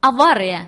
авария.